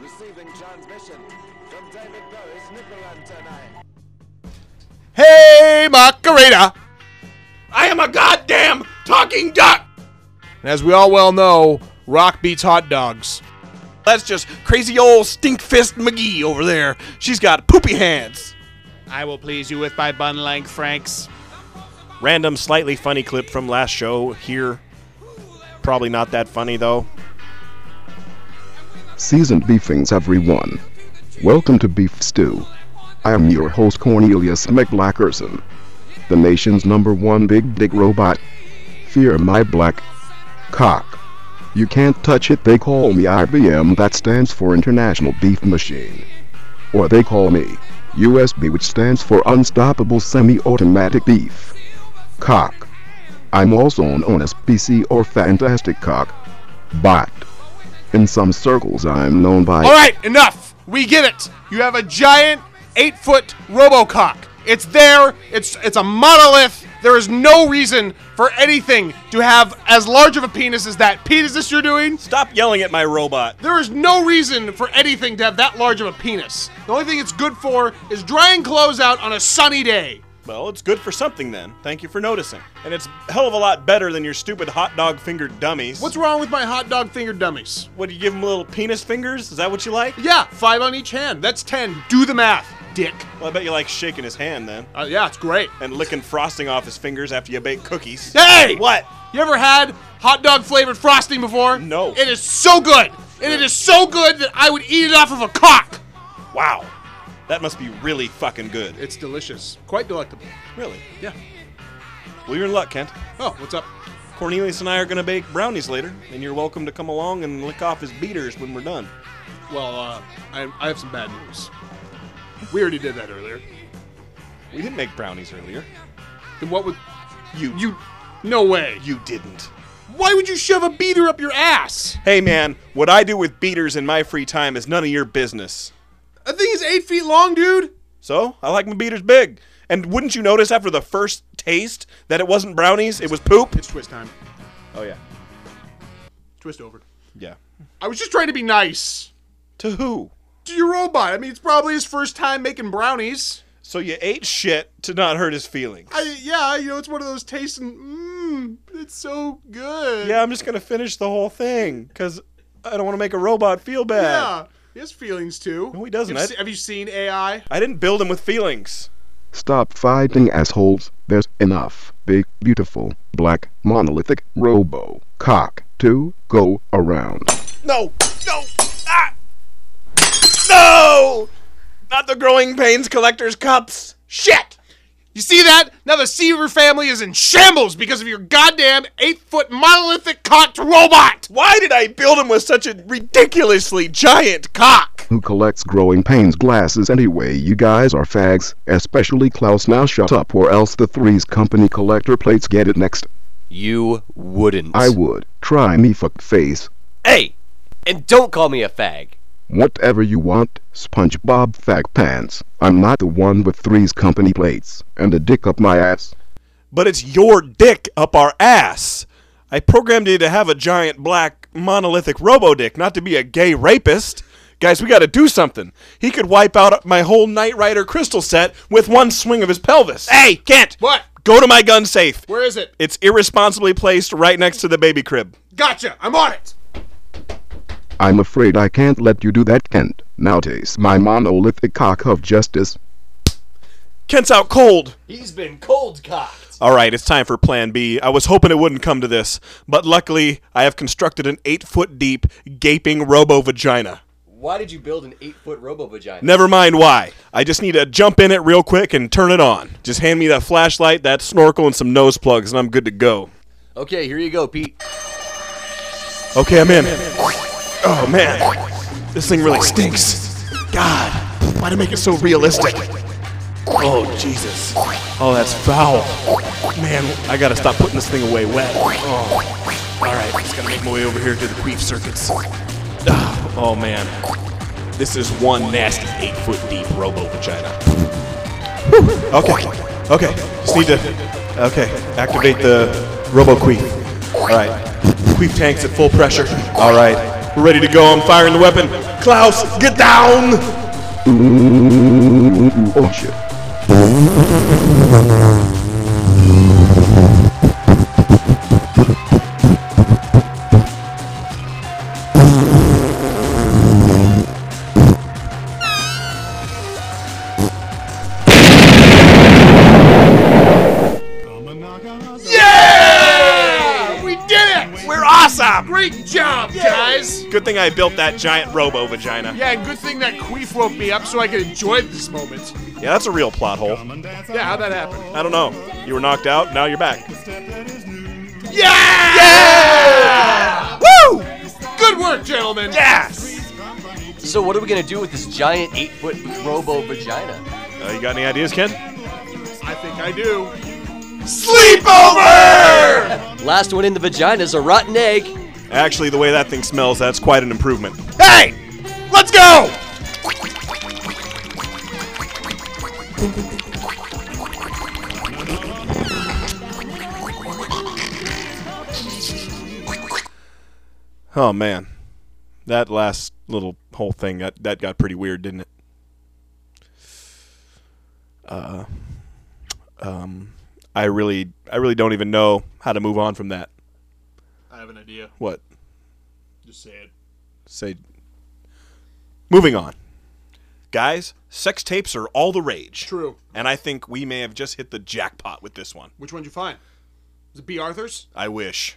Receiving transmission from David Bowie's nickel antennae. Hey, Macarena! I am a goddamn talking duck! And as we all well know, rock beats hot dogs. That's just crazy old Stinkfist McGee over there. She's got poopy hands. I will please you with my bun length, Franks. Random, slightly funny clip from last show here. Probably not that funny though. Seasoned beefings, everyone. Welcome to Beef Stew. I am your host, Cornelius McBlackerson, the nation's number one big dick robot. Fear my black cock. You can't touch it, they call me IBM, that stands for International Beef Machine. Or they call me USB, which stands for Unstoppable Semi Automatic Beef. Cock. I'm also known as PC or Fantastic Cock. Bot. In some circles, I'm known by. All right, enough. We get it. You have a giant eight-foot RoboCock. It's there. It's it's a monolith. There is no reason for anything to have as large of a penis as that. Pete, is this you're doing? Stop yelling at my robot. There is no reason for anything to have that large of a penis. The only thing it's good for is drying clothes out on a sunny day. Well, it's good for something then. Thank you for noticing. And it's a hell of a lot better than your stupid hot dog fingered dummies. What's wrong with my hot dog fingered dummies? What do you give them little penis fingers? Is that what you like? Yeah, five on each hand. That's ten. Do the math, dick. Well, I bet you like shaking his hand then. Uh, yeah, it's great. And licking frosting off his fingers after you bake cookies. Hey! What? You ever had hot dog flavored frosting before? No. It is so good. And it is so good that I would eat it off of a cock. Wow. That must be really fucking good. It's delicious. Quite delectable. Really? Yeah. Well, you're in luck, Kent. Oh, what's up? Cornelius and I are going to bake brownies later, and you're welcome to come along and lick off his beaters when we're done. Well, uh, I, I have some bad news. We already did that earlier. We didn't make brownies earlier. Then what would. You. You. No way. You didn't. Why would you shove a beater up your ass? Hey, man, what I do with beaters in my free time is none of your business. That thing is eight feet long, dude. So, I like my beaters big. And wouldn't you notice after the first taste that it wasn't brownies, it was poop? It's twist time. Oh, yeah. Twist over. Yeah. I was just trying to be nice. To who? To your robot. I mean, it's probably his first time making brownies. So you ate shit to not hurt his feelings. I, yeah, you know, it's one of those tastes and mmm, it's so good. yeah, I'm just going to finish the whole thing because I don't want to make a robot feel bad. Yeah. He has feelings too. No, he doesn't. Have, I- se- have you seen AI? I didn't build him with feelings. Stop fighting, assholes. There's enough big, beautiful, black, monolithic robo cock to go around. No! No! Ah! No! Not the Growing Pains Collector's Cups! Shit! You see that? Now the Seaver family is in shambles because of your goddamn eight foot monolithic cocked robot! Why did I build him with such a ridiculously giant cock? Who collects growing pains glasses anyway? You guys are fags, especially Klaus. Now shut up, or else the Threes Company collector plates get it next. You wouldn't. I would. Try me, fuck face. Hey! And don't call me a fag. Whatever you want, SpongeBob Fag Pants. I'm not the one with three's Company plates and a dick up my ass. But it's your dick up our ass. I programmed you to have a giant black monolithic robo dick, not to be a gay rapist. Guys, we gotta do something. He could wipe out my whole Knight Rider crystal set with one swing of his pelvis. Hey, Kent! What? Go to my gun safe. Where is it? It's irresponsibly placed right next to the baby crib. Gotcha! I'm on it! I'm afraid I can't let you do that, Kent. Now taste my monolithic cock of justice. Kent's out cold. He's been cold cocked. All right, it's time for Plan B. I was hoping it wouldn't come to this, but luckily, I have constructed an eight foot deep, gaping robo vagina. Why did you build an eight foot robo vagina? Never mind why. I just need to jump in it real quick and turn it on. Just hand me that flashlight, that snorkel, and some nose plugs, and I'm good to go. Okay, here you go, Pete. Okay, I'm in. Oh man, this thing really stinks. God, why to make it so realistic? Oh Jesus. Oh, that's foul. Man, I gotta stop putting this thing away wet. Oh. All right, just gotta make my way over here to the queef circuits. Ah, Oh man, this is one nasty eight foot deep robo vagina. Okay, okay, just need to. Okay, activate the robo queef. All right, queef tanks at full pressure. All right, We're ready to go. I'm firing the weapon. Klaus, get down! Oh shit. Yeah! We did it! We're awesome! Great job, guys! Good thing I built that giant robo vagina. Yeah, and good thing that Queef woke me up so I could enjoy this moment. Yeah, that's a real plot hole. Yeah, how'd that happen? I don't know. You were knocked out, now you're back. Yeah! Yeah! Woo! Good work, gentlemen! Yes! So what are we gonna do with this giant eight foot robo vagina? Uh, you got any ideas, Ken? I think I do. Sleepover! Last one in the vagina is a rotten egg. Actually, the way that thing smells, that's quite an improvement. Hey! Let's go! Oh man, that last little whole thing that that got pretty weird, didn't it? Uh, um, I really, I really don't even know how to move on from that. I have an idea. What? Just say it. Say. Moving on, guys. Sex tapes are all the rage. True. And I think we may have just hit the jackpot with this one. Which one'd you find? Was it Bea Arthur's? I wish.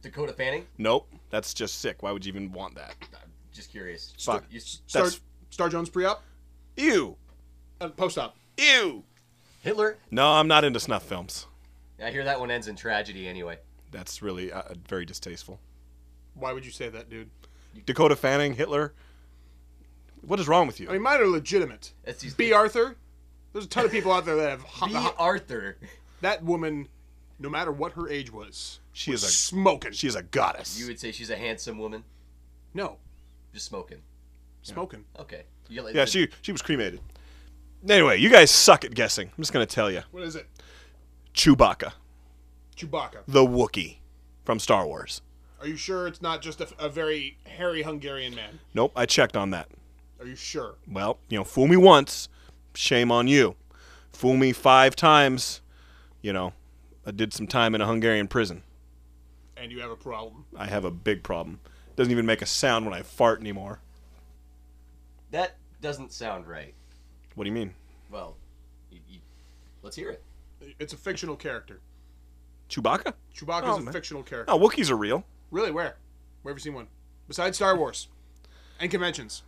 Dakota Fanning? Nope, that's just sick. Why would you even want that? I'm just curious. Fuck. You- Star, That's Star Jones pre-op? ew, Uh, post-op. ew. Hitler? No, I'm not into snuff films. I hear that one ends in tragedy anyway. That's really uh, very distasteful. Why would you say that, dude? Dakota Fanning, Hitler. What is wrong with you? I mean, mine are legitimate. That's these Bea Arthur? There's a ton of people out there that have... Bea Arthur. that woman, no matter what her age was, She was is a smoking. she is a goddess. You would say she's a handsome woman? no, Just smoking. smoking. Okay. You like yeah, the- she she was cremated. Anyway, you guys suck at guessing. I'm just gonna tell you. What is it? Chewbacca, Chewbacca. the Wookiee from Star Wars. Are you sure it's not just a, a very hairy Hungarian man? Nope, I checked on that. Are you sure? Well, you know, fool me once, shame on you. Fool me five times, you know, I did some time in a Hungarian prison. And you have a problem. I have a big problem. Doesn't even make a sound when I fart anymore. That doesn't sound right. What do you mean? Well, you, you, let's hear it. It's a fictional character. Chewbacca? Chewbacca's Oh, a man. fictional character. Oh, Wookiees are real. Really? Where? Where have you seen one? Besides Star Wars and conventions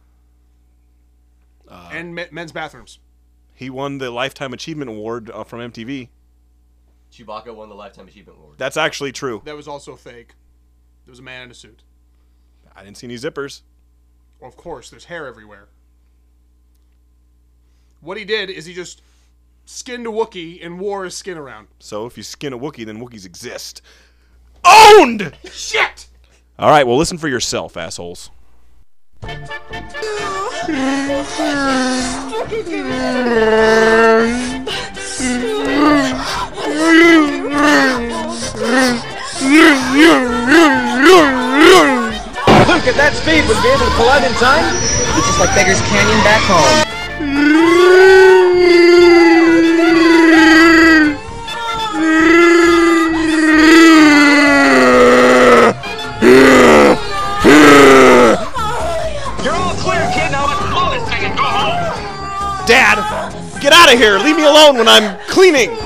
Uh, and me- men's bathrooms. He won the Lifetime Achievement Award uh, from MTV. Chewbacca won the Lifetime Achievement Award. That's actually true. That was also fake. There was a man in a suit. I didn't see any zippers. Well, of course, there's hair everywhere. What he did is he just skinned a Wookiee and wore his skin around. So if you skin a Wookiee, then Wookiees exist. Owned! Shit! All right, well, listen for yourself, assholes. Look at that speed, would be able to pull out in time? It's just like Beggar's Canyon back home. Alone when I'm cleaning.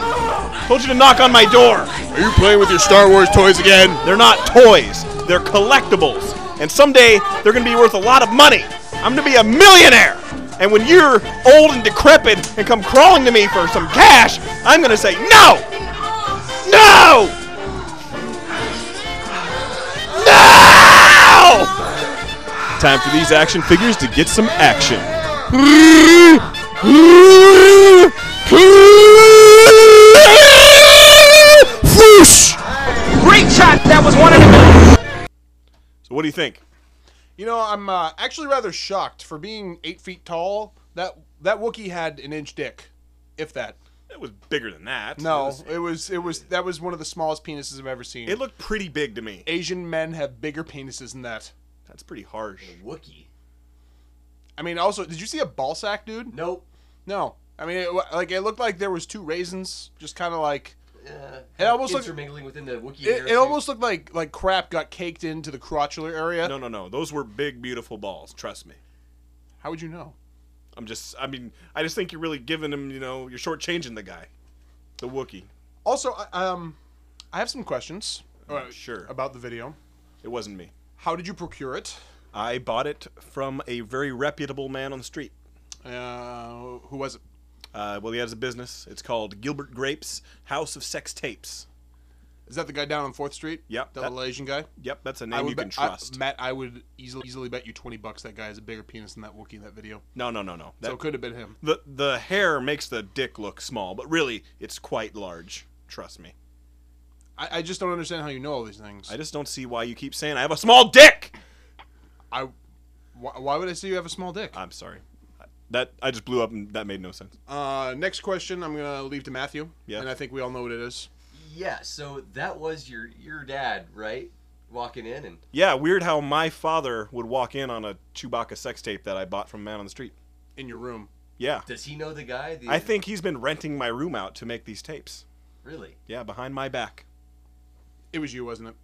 Told you to knock on my door. Are you playing with your Star Wars toys again? They're not toys, they're collectibles. And someday they're going to be worth a lot of money. I'm going to be a millionaire. And when you're old and decrepit and come crawling to me for some cash, I'm going to say, no! No! No! Time for these action figures to get some action. Whoosh! Great shot. That was one in a million. So what do you think? You know, I'm uh, actually rather shocked for being eight feet tall. That that Wookiee had an inch dick, if that. It was bigger than that. No, It, was- it was it was that was one of the smallest penises I've ever seen. it looked pretty big to me. Asian men have bigger penises than that. That's pretty harsh. Wookiee. I mean, also, did you see a ball sack, dude? Nope. No. I mean, it, like it looked like there was two raisins, just kind of like Uh, It almost looked- intermingling within the Wookiee. it, it almost looked like like crap got caked into the crotchular area. No, no, no. Those were big, beautiful balls. Trust me. How would you know? I'm just. I mean, I just think you're really giving him. You know, you're shortchanging the guy, the Wookiee. Also, I- um, I have some questions. uh, Sure. About the video. It wasn't me. How did you procure it? I bought it from a very reputable man on the street. Uh, who was it? Uh, well, he has a business. It's called Gilbert Grapes House of Sex Tapes. Is that the guy down on Fourth Street? Yep, the that- little Asian guy. Yep, that's a name you can bet- I- trust. Matt, I would easily easily bet you twenty bucks that guy has a bigger penis than that Wookiee in that video. no, no, no, no. That, so it could have been him. the the hair makes the dick look small, but really, it's quite large. Trust me. I, I just don't understand how you know all these things. I just don't see why you keep saying I have a small dick. I why, why would I say you have a small dick? I'm sorry. That I just blew up and that made no sense. Uh, next question, I'm gonna leave to Matthew. Yeah. And I think we all know what it is. Yeah. So that was your your dad, right? Walking in and Yeah, weird how my father would walk in on a Chewbacca sex tape that I bought from a man on the street. In your room. Yeah. does he know the guy? The, I think he's been renting my room out to make these tapes. really. Yeah, behind my back. It was you, wasn't it?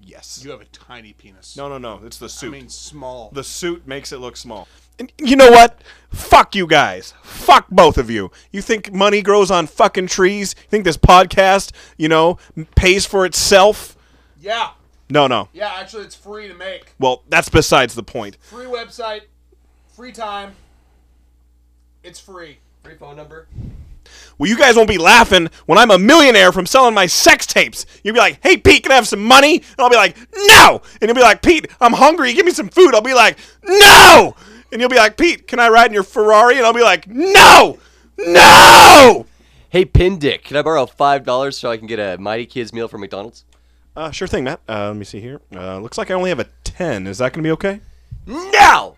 Yes. You have a tiny penis. No, no, no. It's the suit. I suit. mean small. the suit makes it look small. And you know what? Fuck you guys. Fuck both of you. You think money grows on fucking trees? You think this podcast, you know, pays for itself? yeah. No, no. Yeah. Actually, it's free to make. Well, that's besides the point. Free website. Free time. It's free. Free phone number. Well, you guys won't be laughing when I'm a millionaire from selling my sex tapes. You'll be like, hey, Pete, can I have some money? And I'll be like, no! And you'll be like, Pete, I'm hungry. Give me some food. I'll be like, no! And you'll be like, Pete, can I ride in your Ferrari? And I'll be like, no! No! Hey, Pin Dick, can I borrow five dollars so I can get a Mighty Kids meal from McDonald's? Uh, sure thing, Matt. Uh, let me see here. Uh, looks like I only have a 10. Is that going to be okay? No,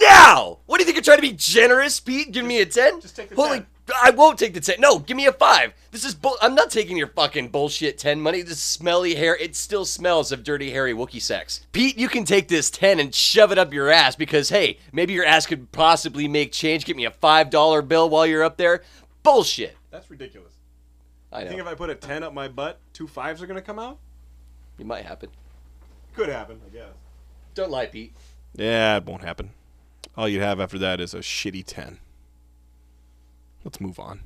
no. What do you think you're trying to be generous, Pete? Give me a 10? just take the Holy 10. I won't take the 10. No, give me a 5. This is bull I'm not taking your fucking bullshit 10 money. This smelly hair, it still smells of dirty hairy Wookiee sex. Pete, you can take this 10 and shove it up your ass because hey, maybe your ass could possibly make change. Get me a $5 bill while you're up there. Bullshit. That's ridiculous. I You think if. I put a 10 up my butt, two fives are going to come out? It might happen. Could happen, I guess. Don't lie, Pete. Yeah, it won't happen. All you'd have after that is a shitty 10. Let's move on.